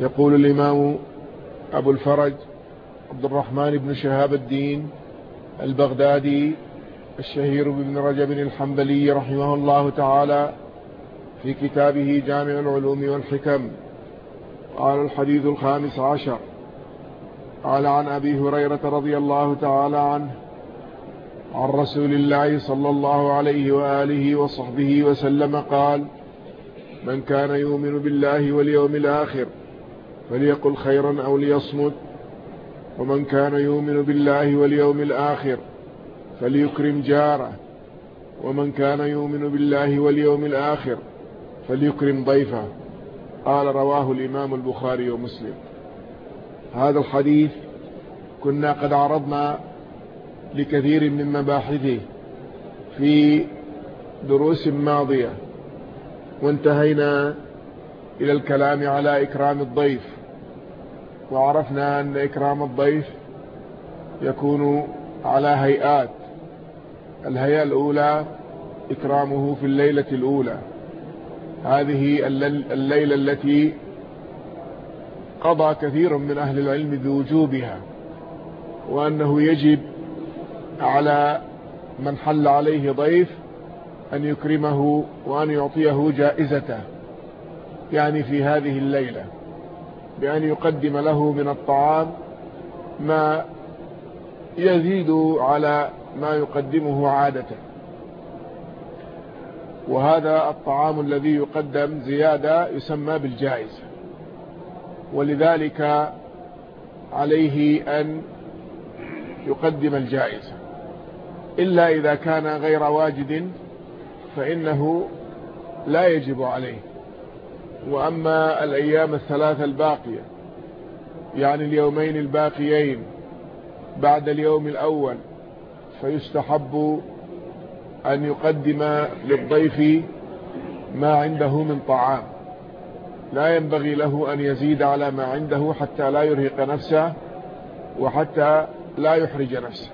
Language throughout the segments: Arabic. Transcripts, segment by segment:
يقول الإمام أبو الفرج عبد الرحمن بن شهاب الدين البغدادي الشهير بن رجب الحنبلي رحمه الله تعالى في كتابه جامع العلوم والحكم. قال الحديث الخامس عشر. قال عن أبي هريرة رضي الله تعالى عنه عن رسول الله صلى الله عليه وآله وصحبه وسلم قال من كان يؤمن بالله واليوم الآخر فليقل خيرا أو ليصمت ومن كان يؤمن بالله واليوم الآخر فليكرم جاره ومن كان يؤمن بالله واليوم الآخر فليكرم ضيفه. قال رواه الإمام البخاري ومسلم. هذا الحديث كنا قد عرضنا لكثير من مباحثه في دروس ماضية وانتهينا إلى الكلام على إكرام الضيف. وعرفنا أن إكرام الضيف يكون على هيئات. الهيئة الأولى إكرامه في الليلة الأولى. هذه الليلة التي قضى كثير من أهل العلم بوجوبها وأنه يجب على من حل عليه ضيف أن يكرمه وأن يعطيه جائزته يعني في هذه الليلة. بأن يقدم له من الطعام ما يزيد على ما يقدمه عادة وهذا الطعام الذي يقدم زيادة يسمى بالجائزة ولذلك عليه أن يقدم الجائزة إلا إذا كان غير واجد فإنه لا يجب عليه. وأما الأيام الثلاثة الباقية يعني اليومين الباقيين بعد اليوم الأول فيستحب أن يقدم للضيف ما عنده من طعام. لا ينبغي له أن يزيد على ما عنده حتى لا يرهق نفسه وحتى لا يحرج نفسه.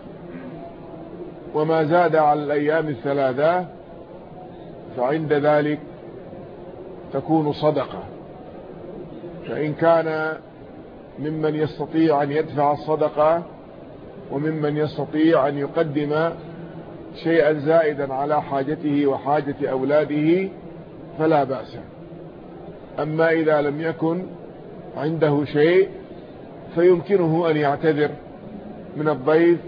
وما زاد على الأيام الثلاثة فعند ذلك تكون صدقة. فإن كان ممن يستطيع أن يدفع الصدقة وممن يستطيع أن يقدم شيئا زائدا على حاجته وحاجة أولاده فلا بأس. أما إذا لم يكن عنده شيء فيمكنه أن يعتذر من الضيف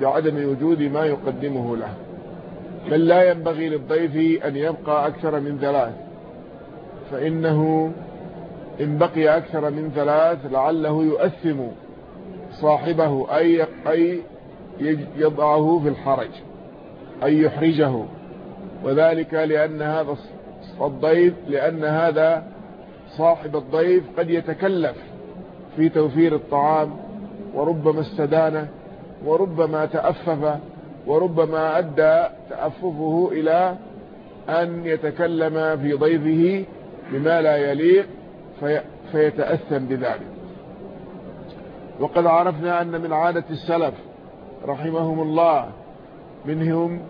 بعدم وجود ما يقدمه له. بل لا ينبغي للضيف أن يبقى أكثر من ثلاث. فإنه إن بقي أكثر من ثلاث لعله يؤثم صاحبه أي, أي يضعه في الحرج أي يحرجه. وذلك لأن هذا الضيف لأن هذا صاحب الضيف قد يتكلف في توفير الطعام وربما استدانه وربما تأفف وربما أدى تأففه إلى أن يتكلم في ضيفه بما لا يليق في فيتأثم بذلك. وقد عرفنا أن من عادة السلف رحمهم الله منهم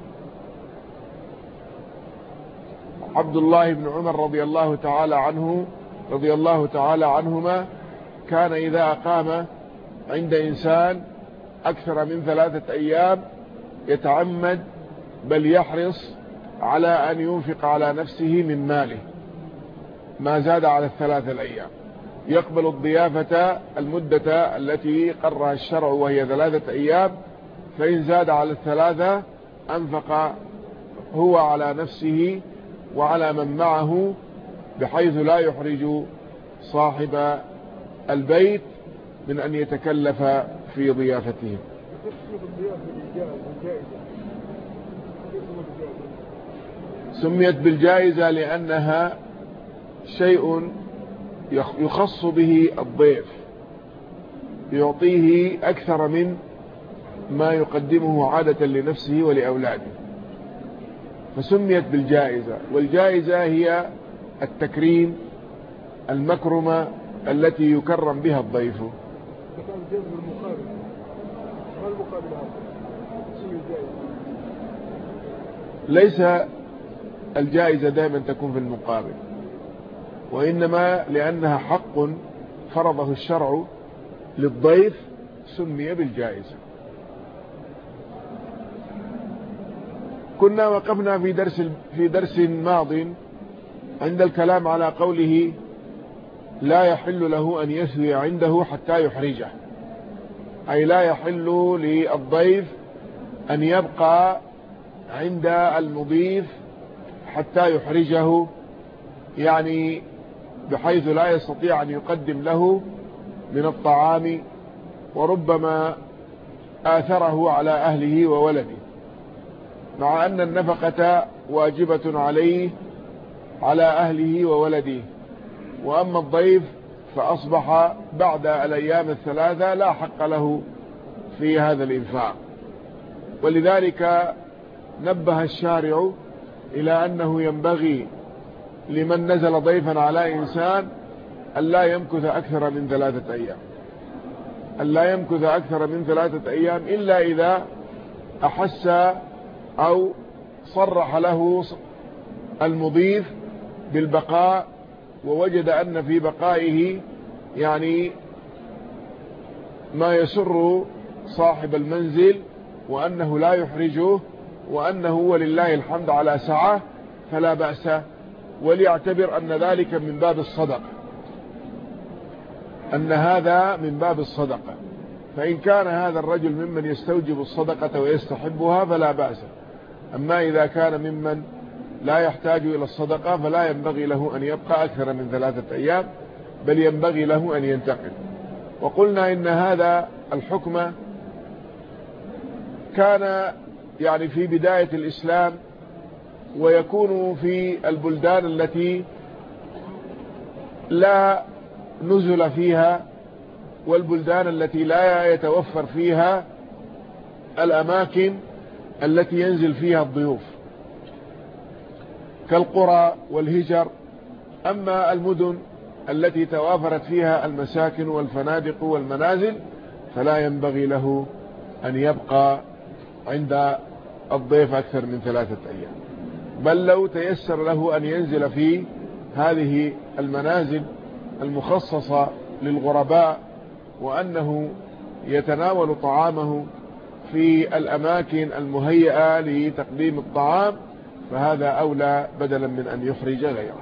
عبد الله بن عمر رضي الله تعالى عنه رضي الله تعالى عنهما كان إذا أقام عند إنسان أكثر من ثلاثة أيام يتعمد بل يحرص على أن ينفق على نفسه من ماله. ما زاد على الثلاثة الأيام. يقبل الضيافة المدة التي قرها الشرع وهي ثلاثة أيام فإن زاد على الثلاثة أنفق هو على نفسه وعلى من معه بحيث لا يحرج صاحب البيت من أن يتكلف في ضيافتهم. سميت بالجائزة لأنها شيء يخص به الضيف يعطيه أكثر من ما يقدمه عادة لنفسه ولأولاده. فسميت بالجائزة والجائزة هي التكريم المكرمة التي يكرم بها الضيف. ليس الجائزة دائما تكون في المقابل. وإنما لأنها حق فرضه الشرع للضيف سمي بالجائزة. كنا وقفنا في درس في درس ماض عند الكلام على قوله لا يحل له أن يسوي عنده حتى يحرجه. أي لا يحل للضيف أن يبقى عند المضيف حتى يحرجه. يعني بحيث لا يستطيع أن يقدم له من الطعام وربما آثره على أهله وولده. مع أن النفقة واجبة عليه على أهله وولده. وأما الضيف فأصبح بعد الأيام الثلاثة لا حق له في هذا الإنفاق. ولذلك نبه الشارع إلى أنه ينبغي لمن نزل ضيفا على إنسان أن لا يمكث أكثر من ثلاثة أيام. أن لا يمكث أكثر من ثلاثة أيام إلا إذا أحس أو صرح له المضيف بالبقاء ووجد أن في بقائه يعني ما يسر صاحب المنزل وأنه لا يحرجه وأنه ولله الحمد على سعة فلا بأس وليعتبر أن ذلك من باب الصدقة أن هذا من باب الصدقة فإن كان هذا الرجل ممن يستوجب الصدقة ويستحبها فلا بأس. أما إذا كان ممن لا يحتاج إلى الصدقة فلا ينبغي له أن يبقى أكثر من ثلاثة أيام بل ينبغي له أن ينتقل. وقلنا إن هذا الحكم كان يعني في بداية الإسلام ويكون في البلدان التي لا نزل فيها والبلدان التي لا يتوفر فيها الأماكن التي ينزل فيها الضيوف. كالقرى والهجر أما المدن التي توافرت فيها المساكن والفنادق والمنازل فلا ينبغي له أن يبقى عند الضيف أكثر من ثلاثة أيام. بل لو تيسر له أن ينزل في هذه المنازل المخصصة للغرباء وأنه يتناول طعامه في الأماكن المهيئة لتقديم الطعام فهذا أولى بدلا من أن يخرج غيره.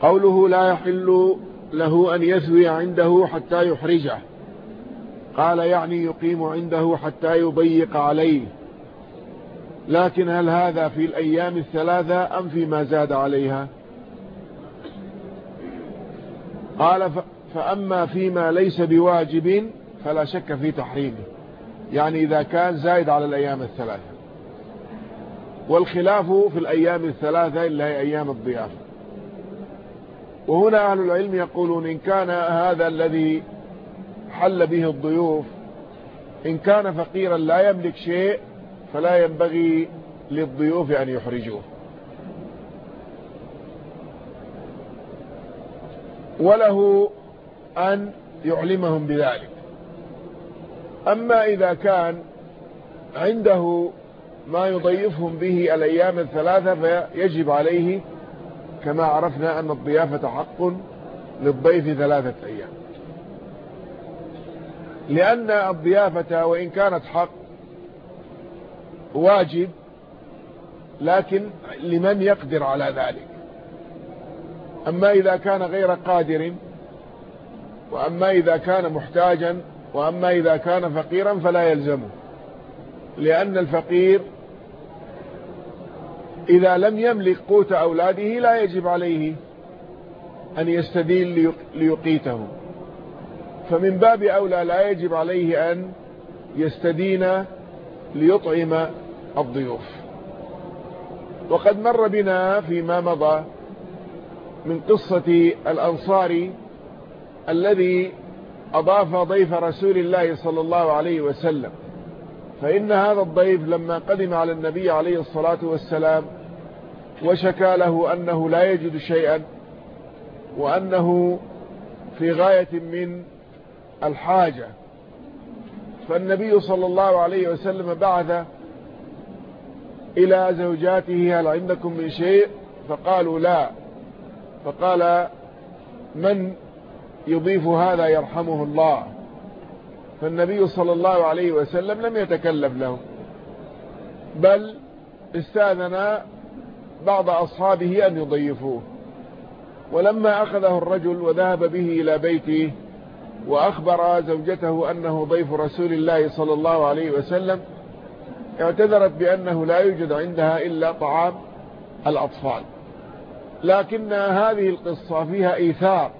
قوله لا يحل له أن يثوي عنده حتى يحرجه. قال يعني يقيم عنده حتى يضيق عليه. لكن هل هذا في الأيام الثلاثة أم فيما زاد عليها؟ قال فأما فيما ليس بواجب فلا شك في تحريمه. يعني إذا كان زايد على الأيام الثلاثة. والخلاف في الأيام الثلاثة إلا هي أيام الضيافة. وهنا أهل العلم يقولون إن كان هذا الذي حل به الضيوف إن كان فقيرا لا يملك شيء فلا ينبغي للضيوف أن يحرجوه. وله أن يعلمهم بذلك. أما إذا كان عنده ما يضيفهم به الأيام الثلاثة فيجب عليه كما عرفنا أن الضيافة حق للضيف ثلاثة أيام. لأن الضيافة وإن كانت حق واجب لكن لمن يقدر على ذلك؟ أما إذا كان غير قادر وأما إذا كان محتاجا وأما إذا كان فقيرا فلا يلزمه. لأن الفقير إذا لم يملك قوت أولاده لا يجب عليه أن يستدين ليقيته. فمن باب أولى لا يجب عليه أن يستدين ليطعم الضيوف. وقد مر بنا فيما مضى من قصة الأنصاري الذي أضاف ضيف رسول الله صلى الله عليه وسلم. فإن هذا الضيف لما قدم على النبي عليه الصلاة والسلام وشكى له أنه لا يجد شيئا وأنه في غاية من الحاجة. فالنبي صلى الله عليه وسلم بعث إلى زوجاته هل عندكم من شيء؟ فقالوا لا. فقال من يضيف هذا يرحمه الله. فالنبي صلى الله عليه وسلم لم يتكلف له. بل استأذن بعض أصحابه أن يضيفوه. ولما أخذه الرجل وذهب به إلى بيته وأخبر زوجته أنه ضيف رسول الله صلى الله عليه وسلم اعتذرت بأنه لا يوجد عندها إلا طعام الأطفال. لكن هذه القصة فيها إيثار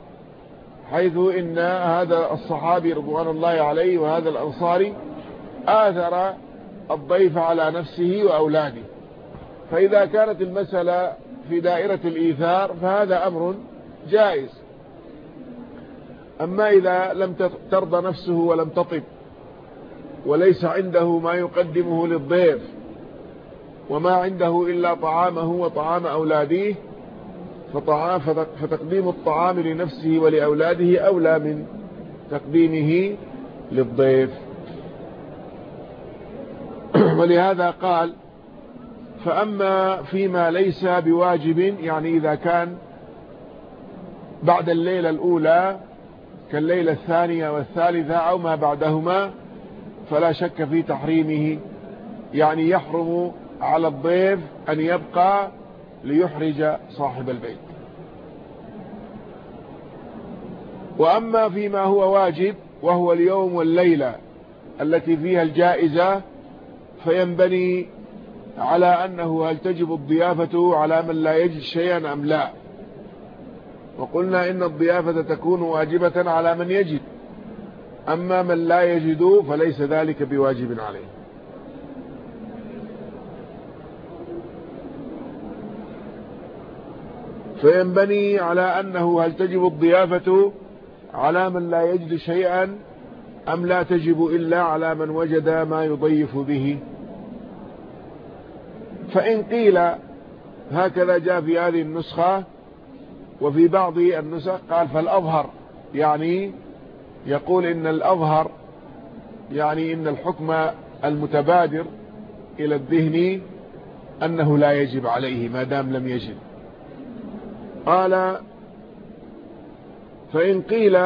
حيث إن هذا الصحابي رضوان الله عليه وهذا الأنصاري آثر الضيف على نفسه وأولاده. فإذا كانت المسألة في دائرة الإيثار فهذا أمر جائز. أما إذا لم ترضى نفسه ولم تطب وليس عنده ما يقدمه للضيف وما عنده إلا طعامه وطعام أولاده فطعام فتقديم الطعام لنفسه ولأولاده أولى من تقديمه للضيف. ولهذا قال فأما فيما ليس بواجب يعني إذا كان بعد الليلة الأولى كالليلة الثانية والثالثة أو ما بعدهما فلا شك في تحريمه. يعني يحرم على الضيف أن يبقى ليحرج صاحب البيت. وأما فيما هو واجب وهو اليوم والليلة التي فيها الجائزة فينبني على أنه هل تجب الضيافة على من لا يجد شيئا أم لا. وقلنا إن الضيافة تكون واجبة على من يجد. أما من لا يجد فليس ذلك بواجب عليه. فينبني على أنه هل تجب الضيافة على من لا يجد شيئا أم لا تجب إلا على من وجد ما يضيف به. فإن قيل هكذا جاء في هذه النسخة وفي بعض النسخ قال فالأظهر يعني يقول إن الأظهر يعني إن الحكم المتبادر إلى الذهن أنه لا يجب عليه ما دام لم يجب. قال فإن قيل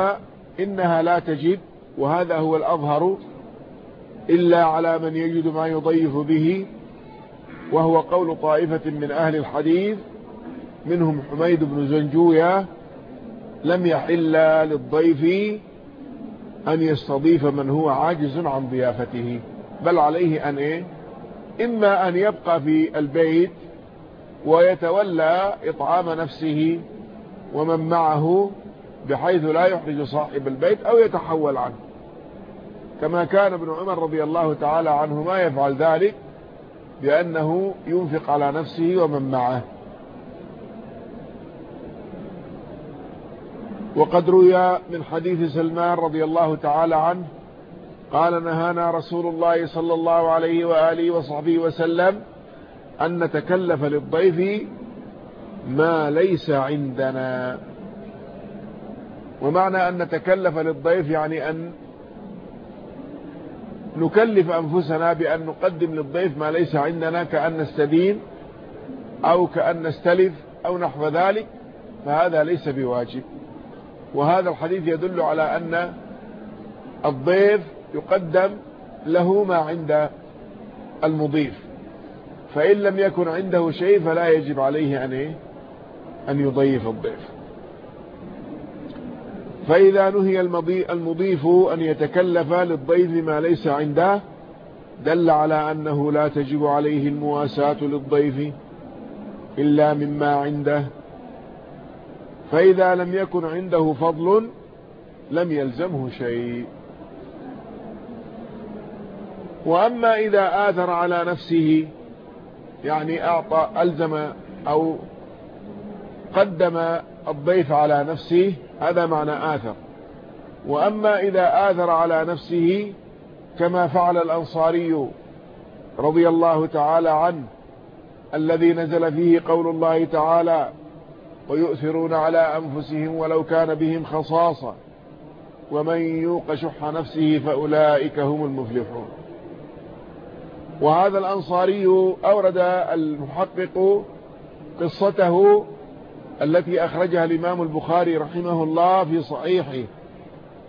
إنها لا تجب وهذا هو الأظهر إلا على من يجد ما يضيف به وهو قول طائفة من أهل الحديث منهم حميد بن زنجوية لم يحل للضيف أن يستضيف من هو عاجز عن ضيافته بل عليه أن إيه؟ إما أن يبقى في البيت ويتولى إطعام نفسه ومن معه بحيث لا يحرج صاحب البيت أو يتحول عنه. كما كان ابن عمر رضي الله تعالى عنهما يفعل ذلك بأنه ينفق على نفسه ومن معه. وقد روي من حديث سلمان رضي الله تعالى عنه قال نهانا رسول الله صلى الله عليه وآله وصحبه وسلم أن نتكلف للضيف ما ليس عندنا. ومعنى أن نتكلف للضيف يعني أن نكلف أنفسنا بأن نقدم للضيف ما ليس عندنا كأن نستدين أو كأن نستلف أو نحو ذلك فهذا ليس بواجب. وهذا الحديث يدل على أن الضيف يقدم له ما عند المضيف. فإن لم يكن عنده شيء فلا يجب عليه أن, إيه؟ أن يضيف الضيف. فإذا نهي المضيف أن يتكلف للضيف ما ليس عنده دل على أنه لا تجب عليه المواساة للضيف إلا مما عنده. فإذا لم يكن عنده فضل لم يلزمه شيء. وأما إذا آثر على نفسه يعني أعطى ألزم أو قدم الضيف على نفسه هذا معنى آثر. وأما إذا آثر على نفسه كما فعل الأنصاري رضي الله تعالى عنه الذي نزل فيه قول الله تعالى ويؤثرون على أنفسهم ولو كان بهم خصاصة. ومن يوق شح نفسه فأولئك هم المفلحون. وهذا الأنصاري أورد المحقق قصته التي أخرجها الإمام البخاري رحمه الله في صحيحه.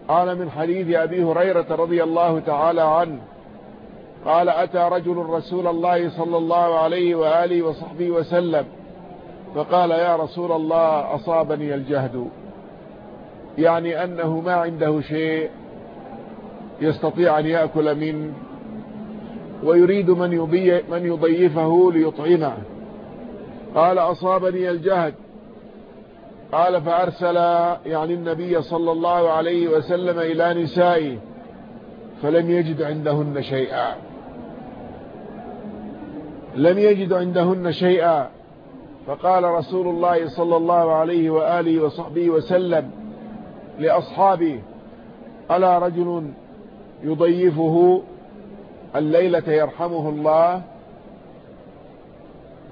قال من حديث أبي هريرة رضي الله تعالى عنه قال أتى رجل رسول الله صلى الله عليه وآله وصحبه وسلم فقال يا رسول الله أصابني الجهد. يعني أنه ما عنده شيء يستطيع أن يأكل منه ويريد من, من يضيفه ليطعمه. قال أصابني الجهد. قال فأرسل يعني النبي صلى الله عليه وسلم إلى نسائه فلم يجد عندهن شيئا. لم يجد عندهن شيئا. فقال رسول الله صلى الله عليه وآله وصحبه وسلم لأصحابه ألا رجل يضيفه الليلة يرحمه الله؟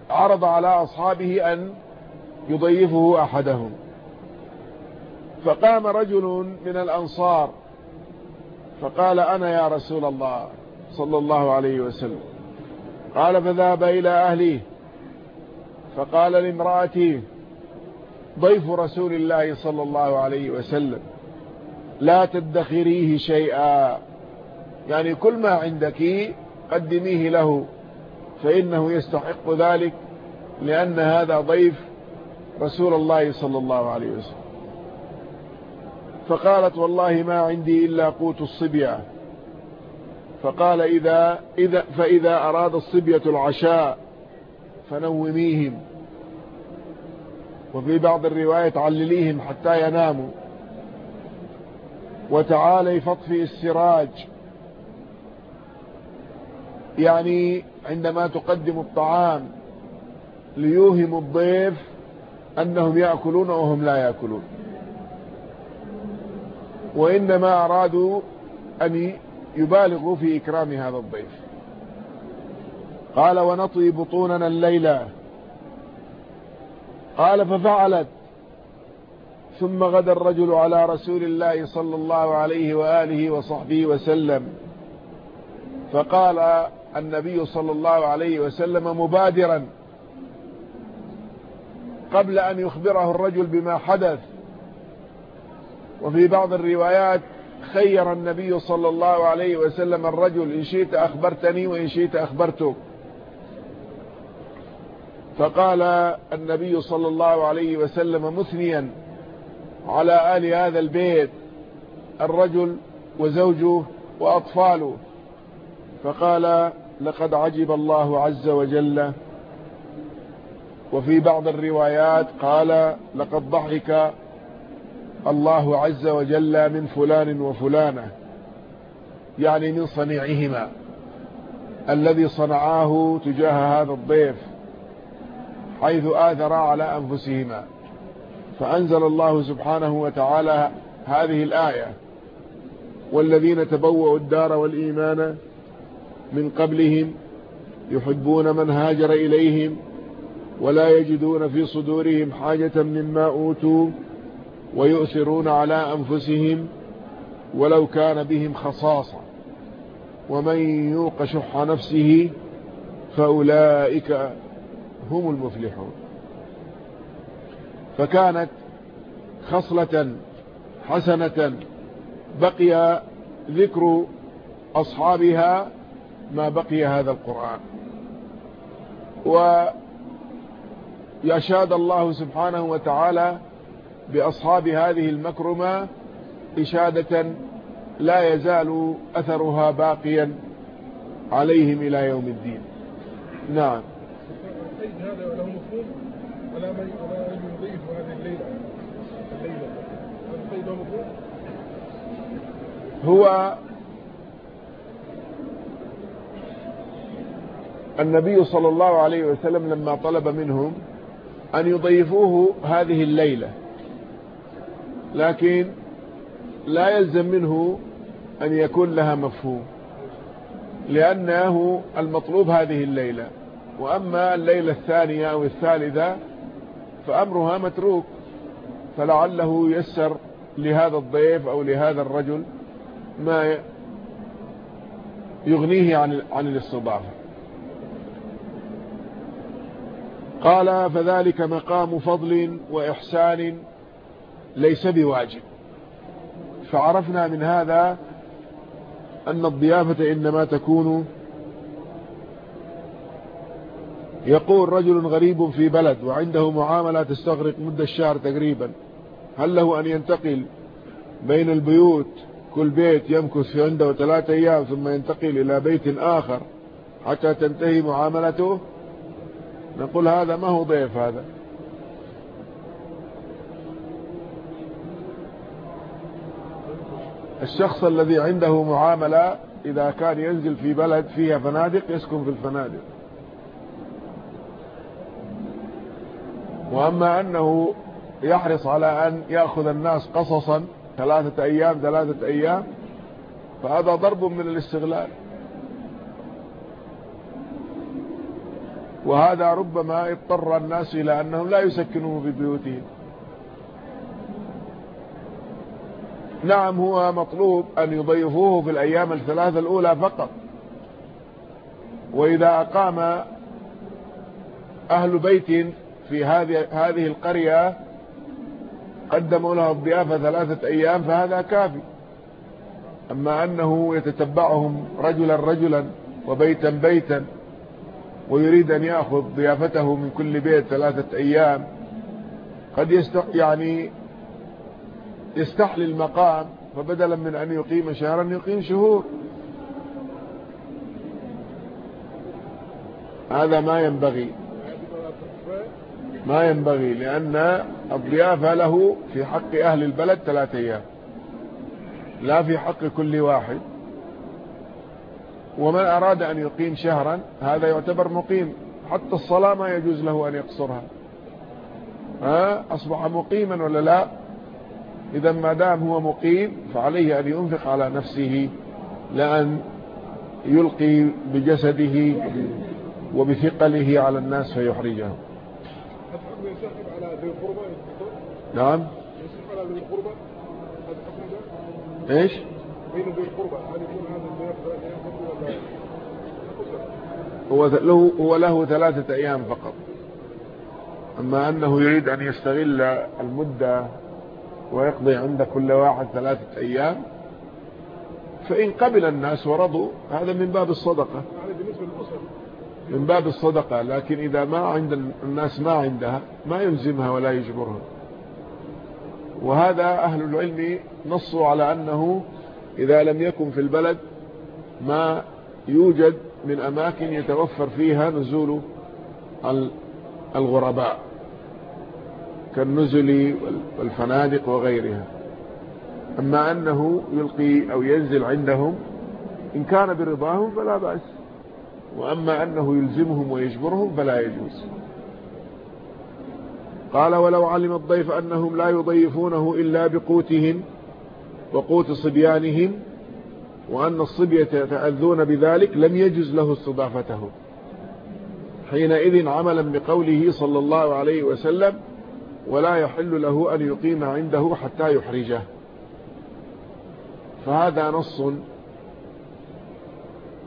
عرض على أصحابه أن يضيفه أحدهم. فقام رجل من الأنصار فقال أنا يا رسول الله صلى الله عليه وسلم. قال فذهب إلى أهله فقال لامرأتي ضيف رسول الله صلى الله عليه وسلم لا تدخريه شيئا. يعني كل ما عندك قدميه له فإنه يستحق ذلك لأن هذا ضيف رسول الله صلى الله عليه وسلم. فقالت والله ما عندي إلا قوت الصبية. فقال إذا, إذا فإذا أراد الصبية العشاء فنوميهم. وفي بعض الرواية علليهم حتى يناموا. وتعالي فطفي السراج. يعني عندما تقدم الطعام ليوهم الضيف أنهم يأكلون وهم لا يأكلون. وإنما أرادوا أن يبالغوا في إكرام هذا الضيف. قال ونطي بطوننا الليلة. قال ففعلت. ثم غدا الرجل على رسول الله صلى الله عليه وآله وصحبه وسلم. فقال النبي صلى الله عليه وسلم مبادرا. قبل أن يخبره الرجل بما حدث. وفي بعض الروايات خير النبي صلى الله عليه وسلم الرجل. إن شئت أخبرتني وإن شئت أخبرتك. فقال النبي صلى الله عليه وسلم مثنيا على آل هذا البيت الرجل وزوجه وأطفاله. فقال لقد عجب الله عز وجل. وفي بعض الروايات قال لقد ضحك الله عز وجل من فلان وفلانة يعني من صنيعهما الذي صنعاه تجاه هذا الضيف. حيث آثر على أنفسهما. فأنزل الله سبحانه وتعالى هذه الآية والذين تبوأوا الدار والإيمان من قبلهم يحبون من هاجر إليهم ولا يجدون في صدورهم حاجة مما أوتوا ويؤثرون على أنفسهم ولو كان بهم خصاصة. ومن يوق شح نفسه فأولئك هم المفلحون. فكانت خصلة حسنة بقي ذكر أصحابها ما بقي هذا القرآن. ويشاد الله سبحانه وتعالى بأصحاب هذه المكرمة إشادة لا يزال أثرها باقيا عليهم إلى يوم الدين. نعم. هذا له مفهوم. على من يضيف هذه الليلة. الليلة. هذا مفهوم؟ هو النبي صلى الله عليه وسلم لما طلب منهم أن يضيفوه هذه الليلة. لكن لا يلزم منه أن يكون لها مفهوم. لأنه المطلوب هذه الليلة. وأما الليلة الثانية أو الثالثة فأمرها متروك فلعله يسر لهذا الضيف أو لهذا الرجل ما يغنيه عن عن الاستضافة. قال فذلك مقام فضل وإحسان ليس بواجب. فعرفنا من هذا أن الضيافة إنما تكون يقول رجل غريب في بلد وعنده معاملة تستغرق مدة الشهر تقريبا. هل له أن ينتقل بين البيوت؟ كل بيت يمكث في عنده ثلاثة أيام ثم ينتقل إلى بيت آخر حتى تنتهي معاملته؟ نقول هذا ما هو ضيف هذا. الشخص الذي عنده معاملة إذا كان ينزل في بلد فيها فنادق يسكن في الفنادق. وأما أنه يحرص على أن يأخذ الناس قصصا ثلاثة أيام ثلاثة أيام فهذا ضرب من الاستغلال. وهذا ربما اضطر الناس إلى أنهم لا يسكنوه في بيوتهم نعم هو مطلوب أن يضيفوه في الأيام الثلاثة الأولى فقط. وإذا أقام أهل بيت في هذه القرية قدموا له الضيافة ثلاثة أيام فهذا كافي. أما أنه يتتبعهم رجلا رجلا وبيتا بيتا ويريد أن يأخذ ضيافته من كل بيت ثلاثة أيام قد يست يعني يستحلي المقام فبدلا من أن يقيم شهرا يقيم شهور. هذا ما ينبغي. ما ينبغي لأن الضيافة له في حق أهل البلد ثلاثة أيام. لا في حق كل واحد. ومن أراد أن يقيم شهرا هذا يعتبر مقيم. حتى الصلاة ما يجوز له أن يقصرها. ها؟ أصبح مقيما ولا لا؟ إذا ما دام هو مقيم فعليه أن ينفق على نفسه لأن يلقي بجسده وبثقله على الناس فيحرجهم نعم. على ذي القربى إيش؟ بين ذي القربى هل يكون هذا هو له هو له ثلاثة أيام فقط. أما أنه يريد أن يستغل المدة ويقضي عند كل واحد ثلاثة أيام فإن قبل الناس ورضوا هذا من باب الصدقة. من باب الصدقة لكن إذا ما عند الناس ما عندها ما يلزمها ولا يجبرها. وهذا أهل العلم نصوا على أنه إذا لم يكن في البلد ما يوجد من أماكن يتوفر فيها نزول الغرباء كالنزل والفنادق وغيرها. أما أنه يلقي أو ينزل عندهم إن كان برضاهم فلا بأس. وأما أنه يلزمهم ويجبرهم فلا يجوز. قال ولو علم الضيف أنهم لا يضيفونه إلا بقوتهم وقوت صبيانهم وأن الصبية يتأذون بذلك لم يجز له استضافته. حينئذ عملا بقوله صلى الله عليه وسلم ولا يحل له أن يقيم عنده حتى يحرجه. فهذا نص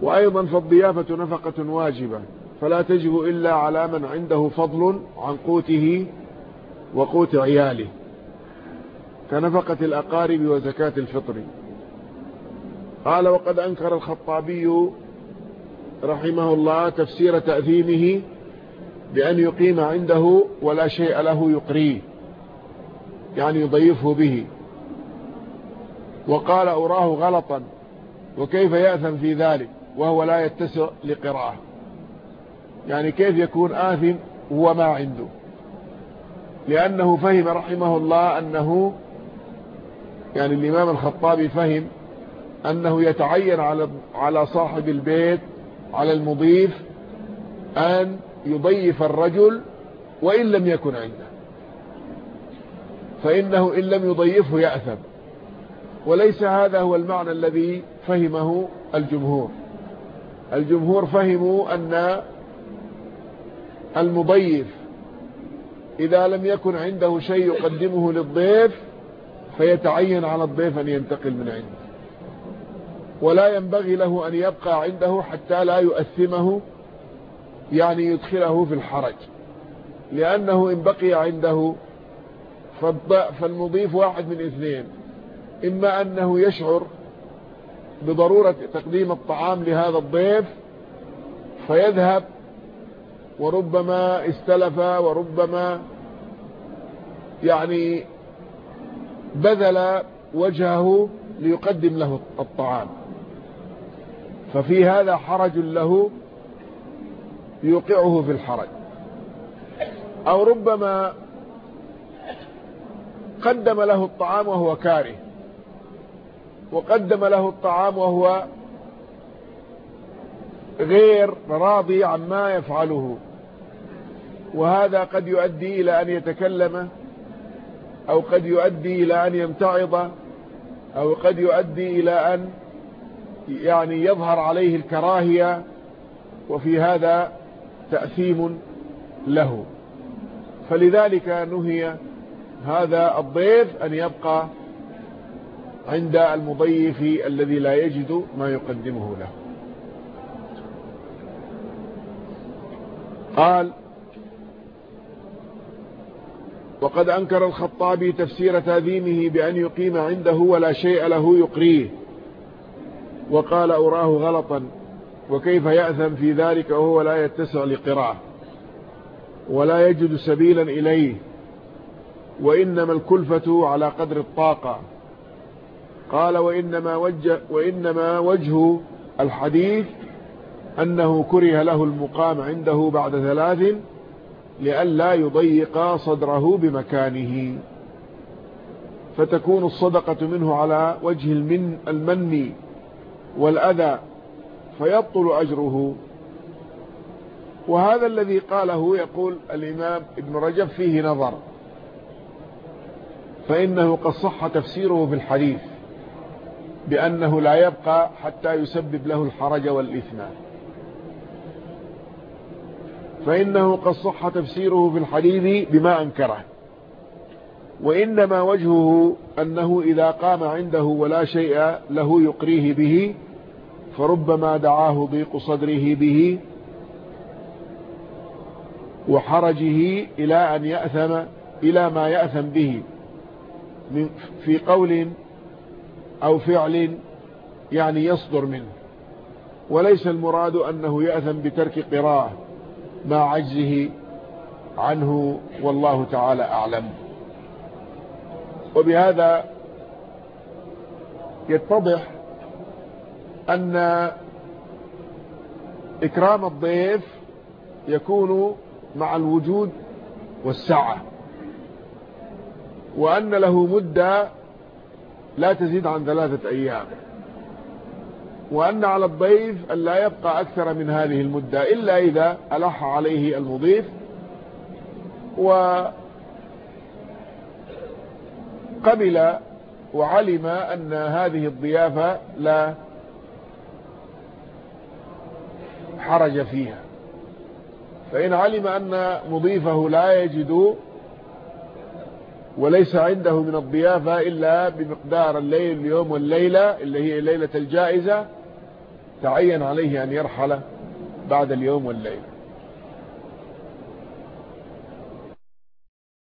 وأيضا فالضيافة نفقة واجبة فلا تجب إلا على من عنده فضل عن قوته وقوت عياله كنفقة الأقارب وزكاة الفطر. قال وقد أنكر الخطابي رحمه الله تفسير تأثيمه بأن يقيم عنده ولا شيء له يقريه يعني يضيفه به. وقال أراه غلطا وكيف يأثم في ذلك؟ وهو لا يتسع لقراءة. يعني كيف يكون آثم وهو ما عنده؟ لأنه فهم رحمه الله أنه يعني الإمام الخطابي فهم أنه يتعين على على صاحب البيت على المضيف أن يضيف الرجل وإن لم يكن عنده. فإنه إن لم يضيفه يأثم. وليس هذا هو المعنى الذي فهمه الجمهور. الجمهور فهموا أن المضيف إذا لم يكن عنده شيء يقدمه للضيف فيتعين على الضيف أن ينتقل من عنده. ولا ينبغي له أن يبقى عنده حتى لا يؤثمه يعني يدخله في الحرج. لأنه إن بقي عنده فالمضيف واحد من اثنين. إما أنه يشعر بضرورة تقديم الطعام لهذا الضيف فيذهب وربما استلف وربما يعني بذل وجهه ليقدم له الطعام. ففي هذا حرج له يوقعه في الحرج. أو ربما قدم له الطعام وهو كاره. وقدم له الطعام وهو غير راضي عما يفعله. وهذا قد يؤدي إلى أن يتكلم أو قد يؤدي إلى أن يمتعض أو قد يؤدي إلى أن يعني يظهر عليه الكراهية وفي هذا تأثيم له. فلذلك نهي هذا الضيف أن يبقى عند المضيف الذي لا يجد ما يقدمه له. قال وقد أنكر الخطابي تفسير تاذيمه بأن يقيم عنده ولا شيء له يقريه. وقال أراه غلطا وكيف يأثم في ذلك وهو لا يتسع لقراءه. ولا يجد سبيلا إليه وإنما الكلفة على قدر الطاقة. قال وإنما وجه, وإنما وجه الحديث أنه كره له المقام عنده بعد ثلاث لئلا يضيق صدره بمكانه. فتكون الصدقة منه على وجه المن, المن والأذى فيبطل أجره. وهذا الذي قاله يقول الإمام ابن رجب فيه نظر. فإنه قد صح تفسيره في الحديث. بأنه لا يبقى حتى يسبب له الحرج والإثم. فإنه قد صح تفسيره في الحديث بما أنكره. وإنما وجهه أنه إذا قام عنده ولا شيء له يقريه به فربما دعاه ضيق صدره به وحرجه إلى أن يأثم إلى ما يأثم به. في قول أو فعل يعني يصدر منه. وليس المراد أنه يأثم بترك قراءة مع عجزه عنه والله تعالى أعلم. وبهذا يتضح أن إكرام الضيف يكون مع الوجود والسعة وأن له مدة لا تزيد عن ثلاثة أيام. وأن على الضيف أن لا يبقى أكثر من هذه المدة إلا إذا ألح عليه المضيف. وقبل وعلم أن هذه الضيافة لا حرج فيها. فإن علم أن مضيفه لا يجد وليس عنده من الضيافة إلا بمقدار الليل اليوم والليلة اللي هي ليلة الجائزة تعين عليه أن يرحل بعد اليوم والليلة